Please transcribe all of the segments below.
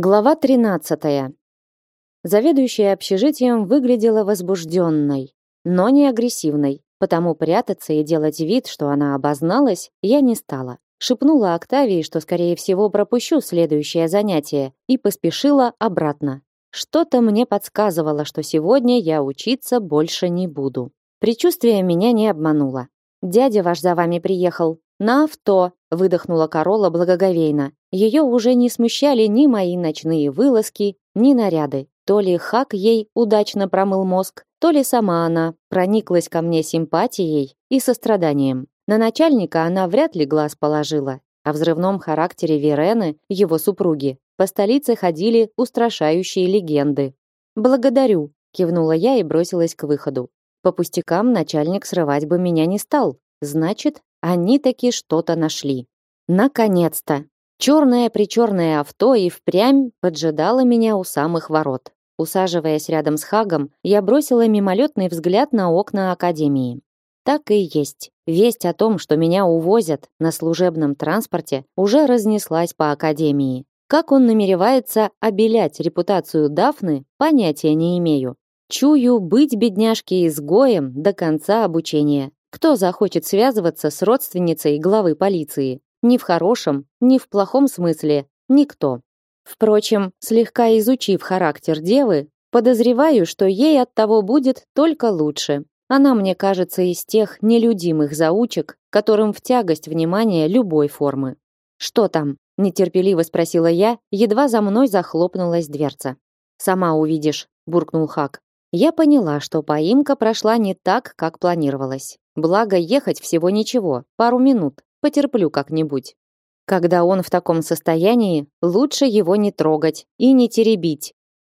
Глава 13. Заведующая общежитием выглядела возбужденной, но не агрессивной, потому прятаться и делать вид, что она обозналась, я не стала. Шепнула Октавии, что скорее всего пропущу следующее занятие, и поспешила обратно. Что-то мне подсказывало, что сегодня я учиться больше не буду. Причувствие меня не обмануло. Дядя ваш за вами приехал, на авто, выдохнула Корола благоговейно. Ее уже не смущали ни мои ночные вылазки, ни наряды. То ли Хак ей удачно промыл мозг, то ли сама она прониклась ко мне симпатией и состраданием. На начальника она вряд ли глаз положила. О взрывном характере Верены, его супруги, по столице ходили устрашающие легенды. «Благодарю», — кивнула я и бросилась к выходу. По пустякам начальник срывать бы меня не стал. Значит, они таки что-то нашли. Наконец-то! Черное-причерное авто и впрямь поджидало меня у самых ворот. Усаживаясь рядом с Хагом, я бросила мимолетный взгляд на окна академии. Так и есть. Весть о том, что меня увозят на служебном транспорте, уже разнеслась по академии. Как он намеревается обелять репутацию Дафны, понятия не имею. Чую быть бедняжке изгоем до конца обучения. Кто захочет связываться с родственницей главы полиции? Ни в хорошем, ни в плохом смысле. Никто. Впрочем, слегка изучив характер девы, подозреваю, что ей от того будет только лучше. Она мне кажется из тех нелюдимых заучек, которым в тягость внимания любой формы. Что там? нетерпеливо спросила я, едва за мной захлопнулась дверца. Сама увидишь, буркнул Хак. Я поняла, что поимка прошла не так, как планировалось. Благо, ехать всего ничего, пару минут. Потерплю как-нибудь. Когда он в таком состоянии, лучше его не трогать и не теребить.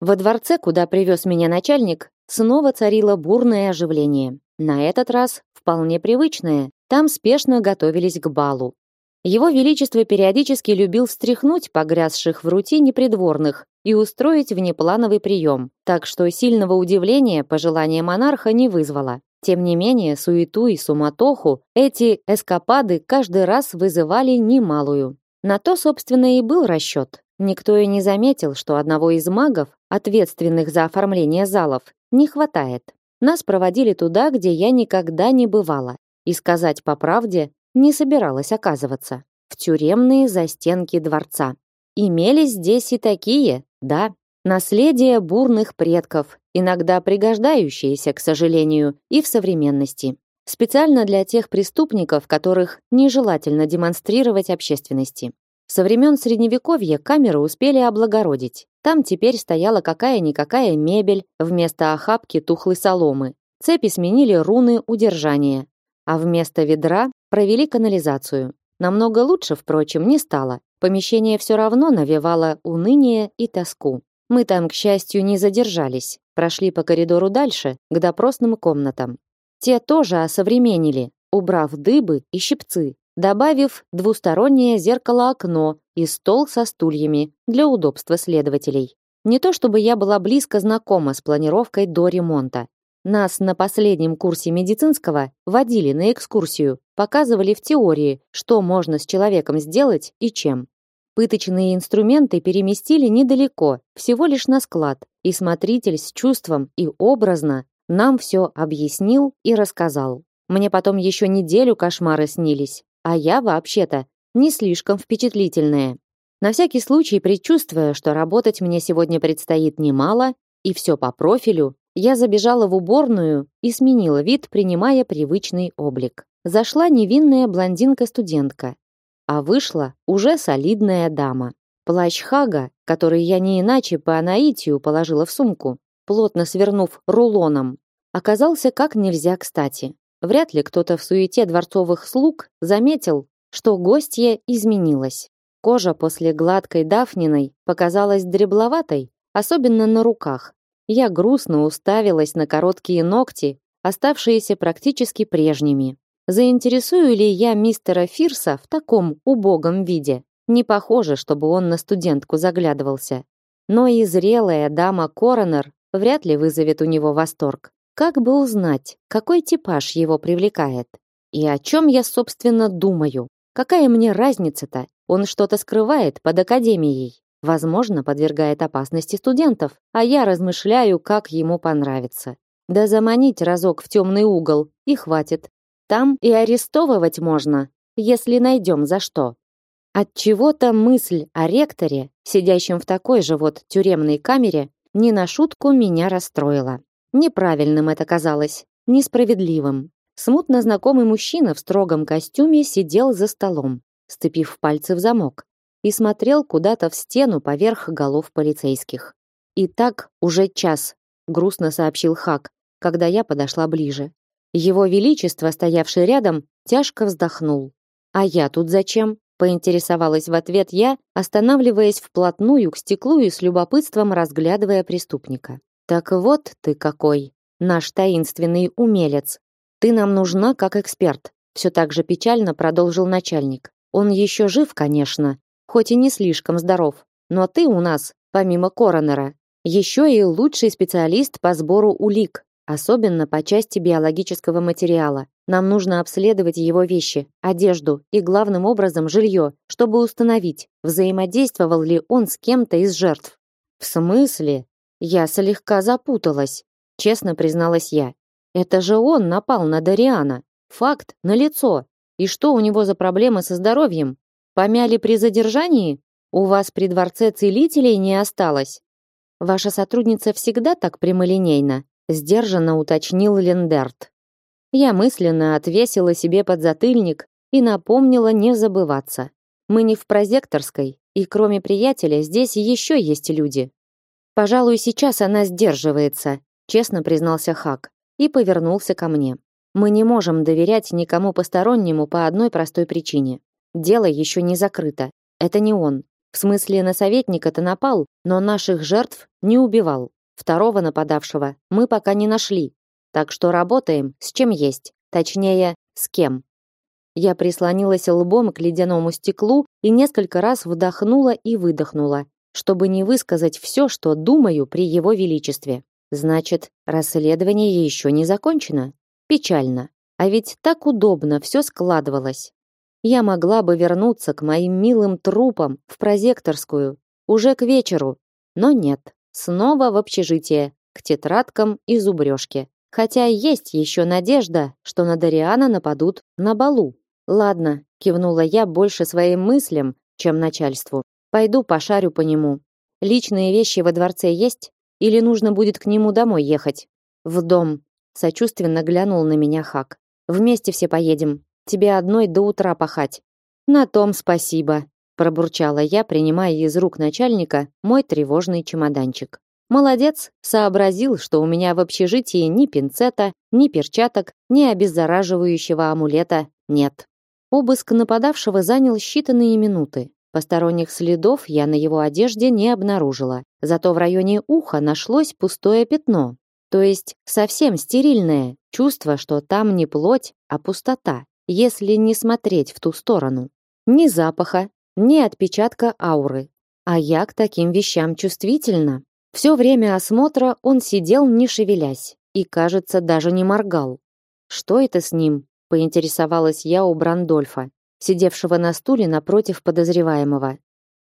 Во дворце, куда привез меня начальник, снова царило бурное оживление. На этот раз вполне привычное. Там спешно готовились к балу. Его величество периодически любил встряхнуть погрязших в рутине придворных и устроить внеплановый прием, так что сильного удивления пожелание монарха не вызвало. Тем не менее, суету и суматоху эти эскапады каждый раз вызывали немалую. На то, собственно, и был расчет. Никто и не заметил, что одного из магов, ответственных за оформление залов, не хватает. Нас проводили туда, где я никогда не бывала. И сказать по правде, не собиралась оказываться. В тюремные застенки дворца. Имелись здесь и такие, да, Наследие бурных предков, иногда пригождающееся, к сожалению, и в современности. Специально для тех преступников, которых нежелательно демонстрировать общественности. Со времен Средневековья камеры успели облагородить. Там теперь стояла какая-никакая мебель вместо охапки тухлой соломы. Цепи сменили руны удержания, а вместо ведра провели канализацию. Намного лучше, впрочем, не стало. Помещение все равно навевало уныние и тоску. Мы там, к счастью, не задержались. Прошли по коридору дальше, к допросным комнатам. Те тоже осовременили, убрав дыбы и щипцы, добавив двустороннее зеркало-окно и стол со стульями для удобства следователей. Не то чтобы я была близко знакома с планировкой до ремонта. Нас на последнем курсе медицинского водили на экскурсию, показывали в теории, что можно с человеком сделать и чем. Пыточные инструменты переместили недалеко, всего лишь на склад, и смотритель с чувством и образно нам все объяснил и рассказал. Мне потом еще неделю кошмары снились, а я вообще-то не слишком впечатлительная. На всякий случай, предчувствуя, что работать мне сегодня предстоит немало, и все по профилю, я забежала в уборную и сменила вид, принимая привычный облик. Зашла невинная блондинка-студентка, а вышла уже солидная дама. Плащ Хага, который я не иначе по наитию положила в сумку, плотно свернув рулоном, оказался как нельзя кстати. Вряд ли кто-то в суете дворцовых слуг заметил, что гостья изменилась. Кожа после гладкой дафниной показалась дребловатой, особенно на руках. Я грустно уставилась на короткие ногти, оставшиеся практически прежними. Заинтересую ли я мистера Фирса в таком убогом виде? Не похоже, чтобы он на студентку заглядывался. Но и зрелая дама Коронер вряд ли вызовет у него восторг. Как бы узнать, какой типаж его привлекает? И о чем я, собственно, думаю? Какая мне разница-то? Он что-то скрывает под академией. возможно, подвергает опасности студентов, а я размышляю, как ему понравится. Да заманить разок в темный угол, и хватит. Там и арестовывать можно, если найдем за что. От чего-то мысль о ректоре, сидящем в такой же вот тюремной камере, не на шутку меня расстроила. Неправильным это казалось, несправедливым. Смутно знакомый мужчина в строгом костюме сидел за столом, сцепив пальцы в замок, и смотрел куда-то в стену поверх голов полицейских. И так уже час, грустно сообщил Хак, когда я подошла ближе. Его величество, стоявший рядом, тяжко вздохнул. А я тут зачем? поинтересовалась в ответ я, останавливаясь вплотную к стеклу и с любопытством разглядывая преступника. Так вот ты какой, наш таинственный умелец. Ты нам нужна как эксперт, все так же печально продолжил начальник. Он еще жив, конечно, хоть и не слишком здоров, но ты у нас, помимо коронера, еще и лучший специалист по сбору улик, особенно по части биологического материала. Нам нужно обследовать его вещи, одежду и главным образом жилье, чтобы установить, взаимодействовал ли он с кем-то из жертв. В смысле? Я слегка запуталась, честно призналась я. Это же он напал на Дариана. Факт налицо. И что у него за проблемы со здоровьем? Помяли при задержании? У вас при дворце целителей не осталось? Ваша сотрудница всегда так прямолинейна, сдержанно уточнил Лендерт. Я мысленно отвесила себе подзатыльник и напомнила не забываться. Мы не в прозекторской, и кроме приятеля здесь еще есть люди. Пожалуй, сейчас она сдерживается, честно признался Хак и повернулся ко мне. Мы не можем доверять никому постороннему по одной простой причине. Дело еще не закрыто. Это не он. В смысле, на советника-то напал, но наших жертв не убивал. Второго нападавшего мы пока не нашли, так что работаем с чем есть, точнее, с кем. Я прислонилась лбом к ледяному стеклу и несколько раз вдохнула и выдохнула, чтобы не высказать все, что думаю при его величестве. Значит, расследование еще не закончено. Печально. А ведь так удобно все складывалось. Я могла бы вернуться к моим милым трупам в прозекторскую уже к вечеру, но нет. Снова в общежитие, к тетрадкам и зубрежке. Хотя есть еще надежда, что на Дариана нападут на балу. Ладно, кивнула я больше своим мыслям, чем начальству. Пойду пошарю по нему. Личные вещи во дворце есть или нужно будет к нему домой ехать? В дом. Сочувственно глянул на меня Хак. Вместе все поедем. Тебе одной до утра пахать. На том спасибо, пробурчала я, принимая из рук начальника мой тревожный чемоданчик. Молодец, сообразил, что у меня в общежитии ни пинцета, ни перчаток, ни обеззараживающего амулета нет. Обыск нападавшего занял считанные минуты. Посторонних следов я на его одежде не обнаружила. Зато в районе уха нашлось пустое пятно. То есть совсем стерильное. Чувство, что там не плоть, а пустота, если не смотреть в ту сторону. Ни запаха, ни отпечатка ауры. А я к таким вещам чувствительна. Все время осмотра он сидел не шевелясь и, кажется, даже не моргал. Что это с ним? поинтересовалась я у Брандольфа, сидевшего на стуле напротив подозреваемого.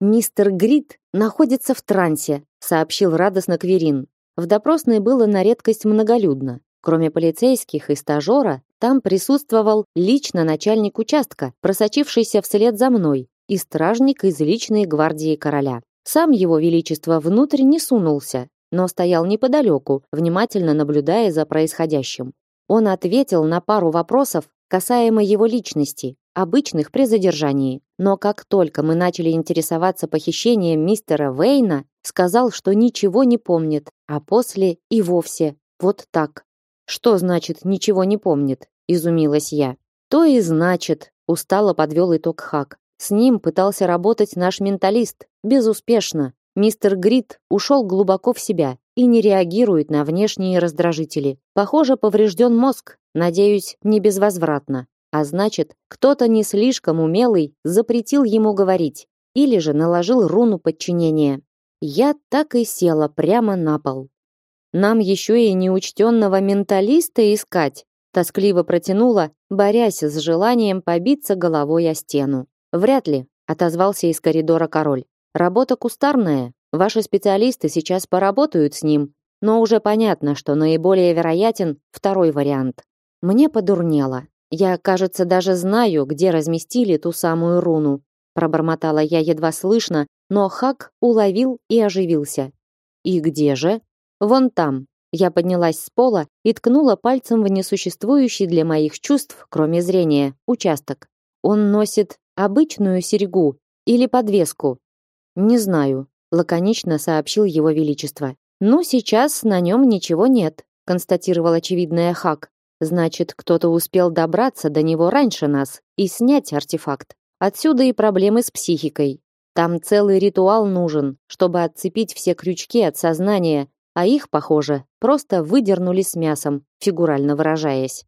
Мистер Грит находится в трансе, сообщил радостно Кверин. В допросной было на редкость многолюдно. Кроме полицейских и стажера, там присутствовал лично начальник участка, просочившийся вслед за мной, и стражник из личной гвардии короля. Сам его величество внутрь не сунулся, но стоял неподалеку, внимательно наблюдая за происходящим. Он ответил на пару вопросов касаемо его личности, обычных при задержании. Но как только мы начали интересоваться похищением мистера Вейна, сказал, что ничего не помнит, а после и вовсе вот так. Что значит ничего не помнит? изумилась я. То и значит, устало подвел итог Хак. С ним пытался работать наш менталист, безуспешно. Мистер Грит ушел глубоко в себя и не реагирует на внешние раздражители. Похоже, поврежден мозг, надеюсь, не безвозвратно. А значит, кто-то не слишком умелый запретил ему говорить или же наложил руну подчинения. Я так и села прямо на пол. Нам еще и неучтенного менталиста искать, тоскливо протянула, борясь с желанием побиться головой о стену. Вряд ли, отозвался из коридора король. Работа кустарная. Ваши специалисты сейчас поработают с ним, но уже понятно, что наиболее вероятен второй вариант. Мне подурнело. Я, кажется, даже знаю, где разместили ту самую руну. Пробормотала я едва слышно, но Хак уловил и оживился. И где же? Вон там. Я поднялась с пола и ткнула пальцем в несуществующий для моих чувств, кроме зрения, участок. Он носит обычную серьгу или подвеску. Не знаю, лаконично сообщил его величество. Ну, сейчас на нем ничего нет, констатировал очевидное Хак. Значит, кто-то успел добраться до него раньше нас и снять артефакт. Отсюда и проблемы с психикой. Там целый ритуал нужен, чтобы отцепить все крючки от сознания, а их, похоже, просто выдернули с мясом, фигурально выражаясь.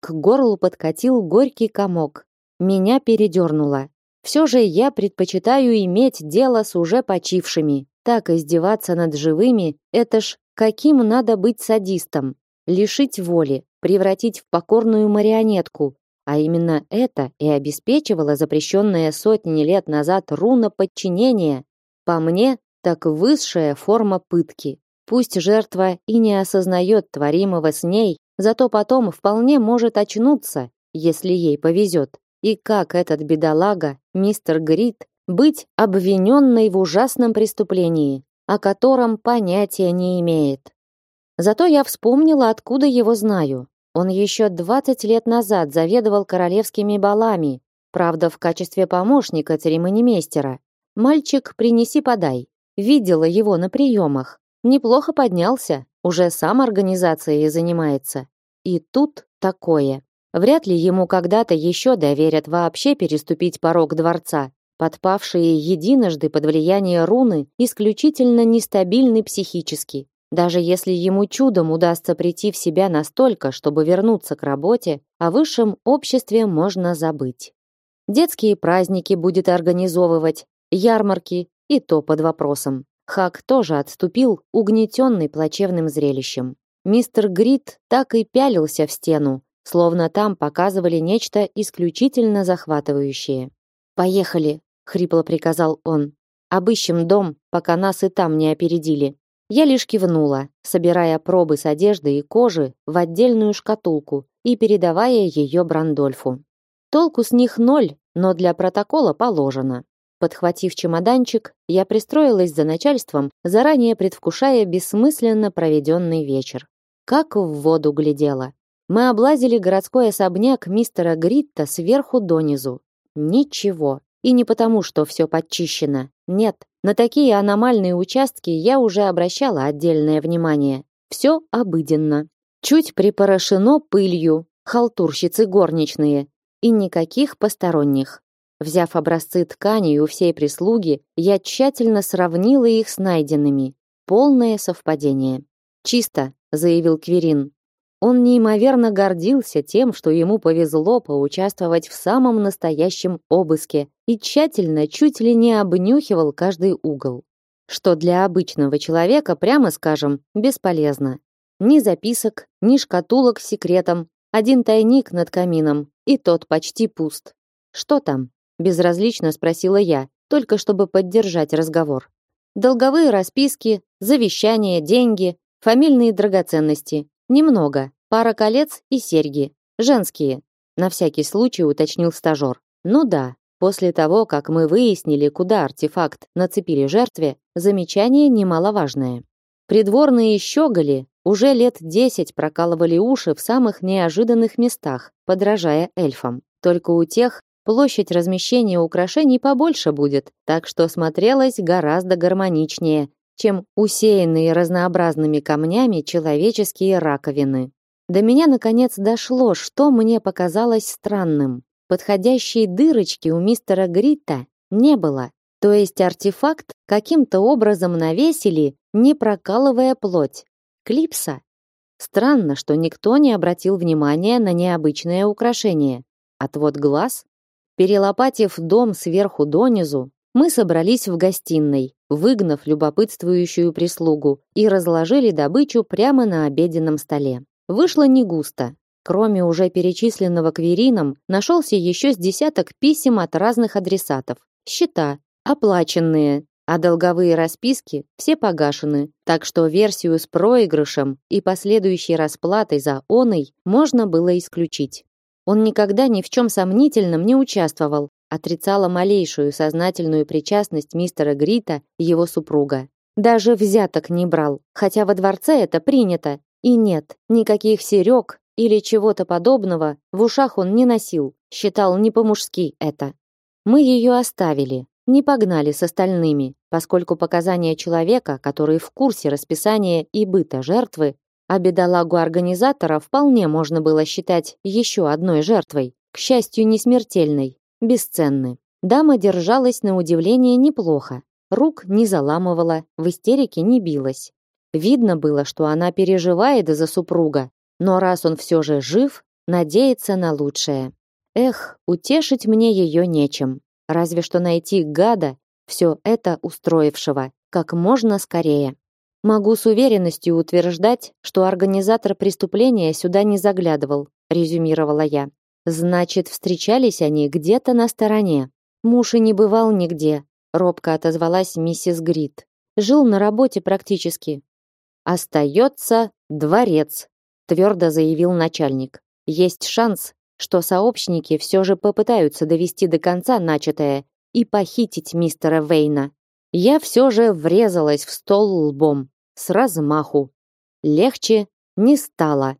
К горлу подкатил горький комок. Меня передернуло. Все же я предпочитаю иметь дело с уже почившими. Так издеваться над живыми — это ж каким надо быть садистом. Лишить воли, превратить в покорную марионетку. А именно это и обеспечивало запрещенное сотни лет назад руна подчинения. По мне, так высшая форма пытки. Пусть жертва и не осознает творимого с ней, зато потом вполне может очнуться, если ей повезет. И как этот бедолага, мистер Грит, быть обвиненной в ужасном преступлении, о котором понятия не имеет. Зато я вспомнила, откуда его знаю. Он еще 20 лет назад заведовал королевскими балами, правда, в качестве помощника церемонимейстера. Мальчик, принеси подай. Видела его на приемах. Неплохо поднялся, уже сам организацией занимается. И тут такое. Вряд ли ему когда-то еще доверят вообще переступить порог дворца. Подпавшие единожды под влияние руны исключительно нестабильны психически. Даже если ему чудом удастся прийти в себя настолько, чтобы вернуться к работе, о высшем обществе можно забыть. Детские праздники будет организовывать, ярмарки и то под вопросом. Хак тоже отступил, угнетенный плачевным зрелищем. Мистер Грит так и пялился в стену, словно там показывали нечто исключительно захватывающее. «Поехали», — хрипло приказал он. «Обыщем дом, пока нас и там не опередили». Я лишь кивнула, собирая пробы с одежды и кожи в отдельную шкатулку и передавая ее Брандольфу. Толку с них ноль, но для протокола положено. Подхватив чемоданчик, я пристроилась за начальством, заранее предвкушая бессмысленно проведенный вечер. Как в воду глядела. Мы облазили городской особняк мистера Гритта сверху донизу. Ничего. И не потому, что все подчищено. Нет, на такие аномальные участки я уже обращала отдельное внимание. Все обыденно. Чуть припорошено пылью, халтурщицы горничные. И никаких посторонних. Взяв образцы тканей у всей прислуги, я тщательно сравнила их с найденными. Полное совпадение. «Чисто», — заявил Кверин. Он неимоверно гордился тем, что ему повезло поучаствовать в самом настоящем обыске и тщательно, чуть ли не обнюхивал каждый угол. Что для обычного человека, прямо скажем, бесполезно. Ни записок, ни шкатулок с секретом, один тайник над камином, и тот почти пуст. Что там? безразлично спросила я, только чтобы поддержать разговор. Долговые расписки, завещания, деньги, фамильные драгоценности. Немного. Пара колец и серьги. Женские. На всякий случай уточнил стажёр. Ну да, после того, как мы выяснили, куда артефакт нацепили жертве, замечание немаловажное. Придворные щеголи уже лет десять прокалывали уши в самых неожиданных местах, подражая эльфам. Только у тех Площадь размещения украшений побольше будет, так что смотрелось гораздо гармоничнее, чем усеянные разнообразными камнями человеческие раковины. До меня наконец дошло, что мне показалось странным. Подходящей дырочки у мистера Грита не было. То есть артефакт каким-то образом навесили, не прокалывая плоть. Клипса. Странно, что никто не обратил внимания на необычное украшение. Отвод глаз? Перелопатив дом сверху донизу, мы собрались в гостиной, выгнав любопытствующую прислугу и разложили добычу прямо на обеденном столе. Вышло не густо. Кроме уже перечисленного кверином, нашелся еще с десяток писем от разных адресатов. Счета, оплаченные, а долговые расписки все погашены, так что версию с проигрышем и последующей расплатой за оной можно было исключить. Он никогда ни в чем сомнительном не участвовал, отрицала малейшую сознательную причастность мистера Грита и его супруга. Даже взяток не брал, хотя во дворце это принято. И нет, никаких серег или чего-то подобного в ушах он не носил, считал не по-мужски это. Мы ее оставили, не погнали с остальными, поскольку показания человека, который в курсе расписания и быта жертвы, а бедолагу организатора вполне можно было считать еще одной жертвой, к счастью, не смертельной, бесценны. Дама держалась на удивление неплохо. Рук не заламывала, в истерике не билась. Видно было, что она переживает за супруга, но раз он все же жив, надеется на лучшее. Эх, утешить мне ее нечем. Разве что найти гада, все это устроившего, как можно скорее. Могу с уверенностью утверждать, что организатор преступления сюда не заглядывал, резюмировала я. Значит, встречались они где-то на стороне. Муж и не бывал нигде, робко отозвалась миссис Грит. Жил на работе практически. Остается дворец, твердо заявил начальник. Есть шанс, что сообщники все же попытаются довести до конца начатое и похитить мистера Вейна. Я все же врезалась в стол лбом с размаху. Легче не стало.